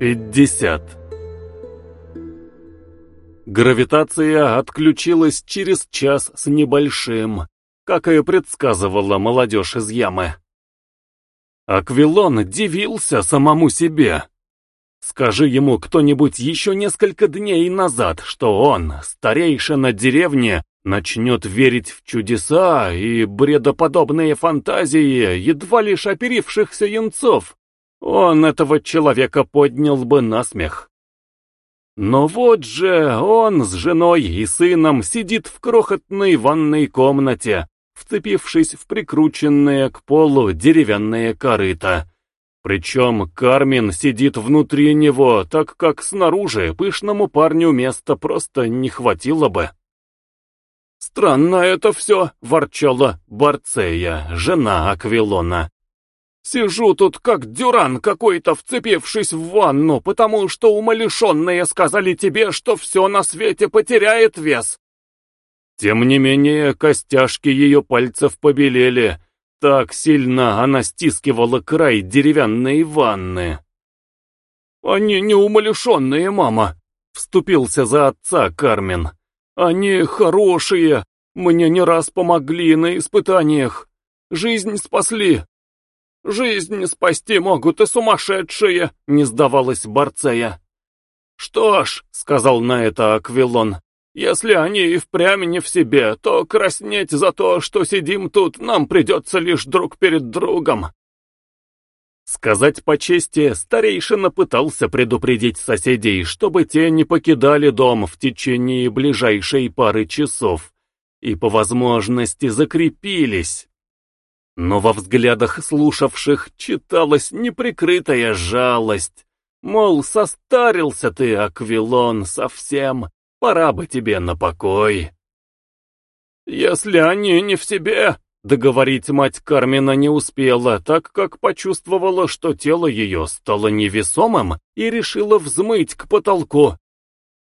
50 Гравитация отключилась через час с небольшим, как и предсказывала молодежь из ямы. Аквилон дивился самому себе. Скажи ему кто-нибудь еще несколько дней назад, что он, старейшина деревни, начнет верить в чудеса и бредоподобные фантазии едва лишь оперившихся янцов, он этого человека поднял бы на смех. Но вот же он с женой и сыном сидит в крохотной ванной комнате, вцепившись в прикрученные к полу деревянные корыта. Причем Кармин сидит внутри него, так как снаружи пышному парню места просто не хватило бы. «Странно это все», — ворчала Барцея, жена Аквилона. «Сижу тут как дюран какой-то, вцепившись в ванну, потому что умалишенные сказали тебе, что все на свете потеряет вес». Тем не менее, костяшки ее пальцев побелели, так сильно она стискивала край деревянной ванны. «Они не умалишенные, мама», — вступился за отца Кармен. «Они хорошие, мне не раз помогли на испытаниях, жизнь спасли». «Жизнь спасти могут и сумасшедшие», — не сдавалась Барцея. «Что ж», — сказал на это Аквилон, если они и впрямь не в себе, то краснеть за то, что сидим тут, нам придется лишь друг перед другом. Сказать по чести, старейшина пытался предупредить соседей, чтобы те не покидали дом в течение ближайшей пары часов и по возможности закрепились. Но во взглядах слушавших читалась неприкрытая жалость. Мол, состарился ты, Аквилон, совсем, Пора бы тебе на покой. Если они не в себе, договорить мать Кармина не успела, так как почувствовала, что тело ее стало невесомым и решила взмыть к потолку.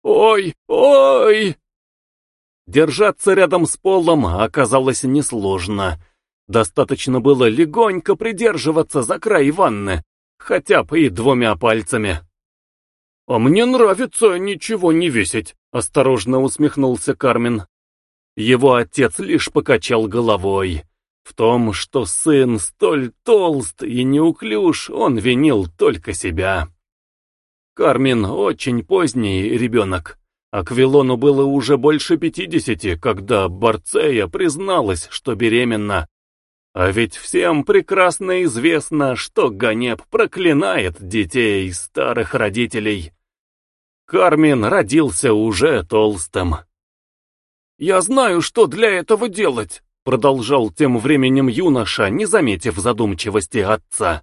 «Ой, ой!» Держаться рядом с полом оказалось несложно. Достаточно было легонько придерживаться за край ванны, хотя бы и двумя пальцами. «А мне нравится ничего не весить», — осторожно усмехнулся Кармен. Его отец лишь покачал головой. В том, что сын столь толст и неуклюж, он винил только себя. Кармен очень поздний ребенок. Аквилону было уже больше пятидесяти, когда Барцея призналась, что беременна. А ведь всем прекрасно известно, что Ганеб проклинает детей старых родителей. Кармин родился уже толстым. «Я знаю, что для этого делать», — продолжал тем временем юноша, не заметив задумчивости отца.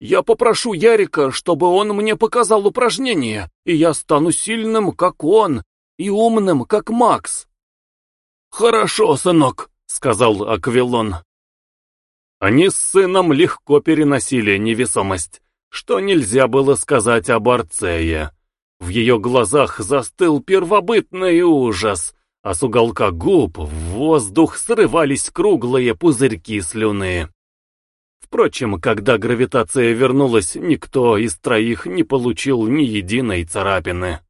«Я попрошу Ярика, чтобы он мне показал упражнение, и я стану сильным, как он, и умным, как Макс». «Хорошо, сынок», — сказал Аквилон. Они с сыном легко переносили невесомость, что нельзя было сказать об Арцее. В ее глазах застыл первобытный ужас, а с уголка губ в воздух срывались круглые пузырьки слюны. Впрочем, когда гравитация вернулась, никто из троих не получил ни единой царапины.